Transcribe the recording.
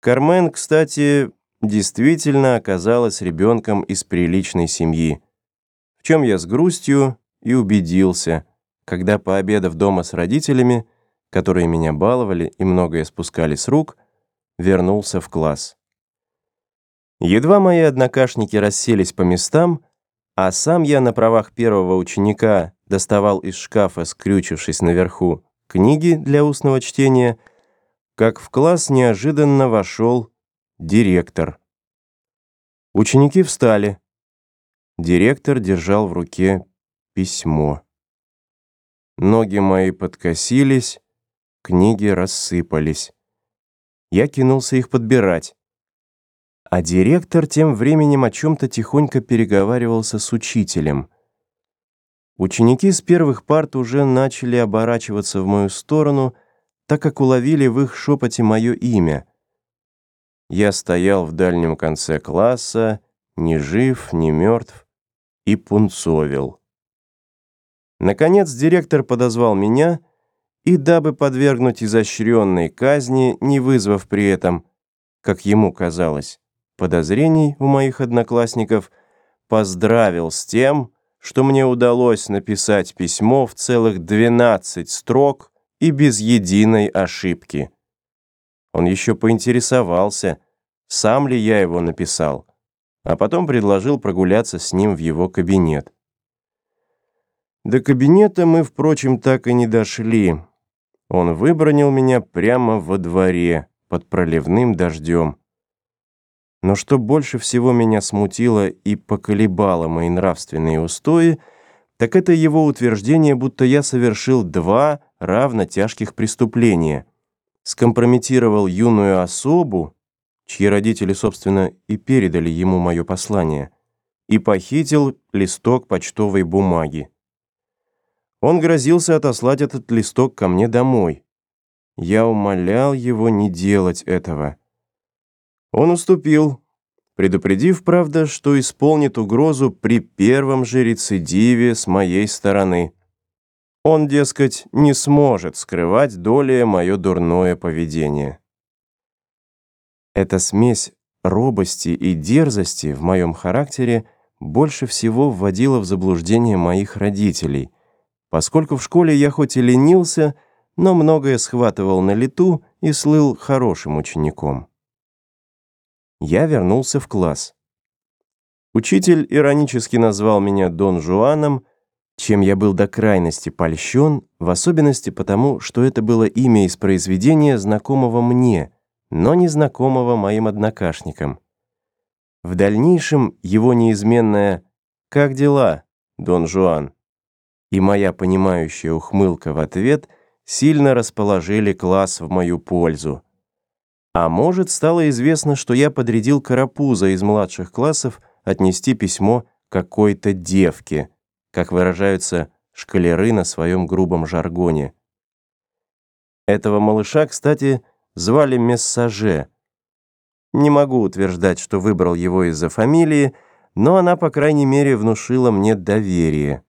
Кармен, кстати, действительно оказалась ребенком из приличной семьи, в чем я с грустью и убедился, когда, пообедав дома с родителями, которые меня баловали и многое спускали с рук, вернулся в класс. Едва мои однокашники расселись по местам, а сам я на правах первого ученика доставал из шкафа, скрючившись наверху, книги для устного чтения как в класс неожиданно вошел директор. Ученики встали. Директор держал в руке письмо. Ноги мои подкосились, книги рассыпались. Я кинулся их подбирать. А директор тем временем о чем-то тихонько переговаривался с учителем. Ученики с первых парт уже начали оборачиваться в мою сторону — так как уловили в их шепоте мое имя. Я стоял в дальнем конце класса, не жив, не мертв, и пунцовил. Наконец директор подозвал меня и, дабы подвергнуть изощренной казни, не вызвав при этом, как ему казалось, подозрений у моих одноклассников, поздравил с тем, что мне удалось написать письмо в целых 12 строк и без единой ошибки. Он еще поинтересовался, сам ли я его написал, а потом предложил прогуляться с ним в его кабинет. До кабинета мы, впрочем, так и не дошли. Он выбронил меня прямо во дворе, под проливным дождем. Но что больше всего меня смутило и поколебало мои нравственные устои, так это его утверждение, будто я совершил два равно тяжких преступления, скомпрометировал юную особу, чьи родители, собственно, и передали ему мое послание, и похитил листок почтовой бумаги. Он грозился отослать этот листок ко мне домой. Я умолял его не делать этого. Он уступил, предупредив, правда, что исполнит угрозу при первом же рецидиве с моей стороны. Он, дескать, не сможет скрывать доли мое дурное поведение. Эта смесь робости и дерзости в моем характере больше всего вводила в заблуждение моих родителей, поскольку в школе я хоть и ленился, но многое схватывал на лету и слыл хорошим учеником. Я вернулся в класс. Учитель иронически назвал меня Дон Жуаном — чем я был до крайности польщен, в особенности потому, что это было имя из произведения, знакомого мне, но не знакомого моим однокашникам. В дальнейшем его неизменное «Как дела, Дон Жуан?» и моя понимающая ухмылка в ответ сильно расположили класс в мою пользу. А может, стало известно, что я подрядил карапуза из младших классов отнести письмо какой-то девке — как выражаются шкалеры на своем грубом жаргоне. Этого малыша, кстати, звали Мессаже. Не могу утверждать, что выбрал его из-за фамилии, но она, по крайней мере, внушила мне доверие.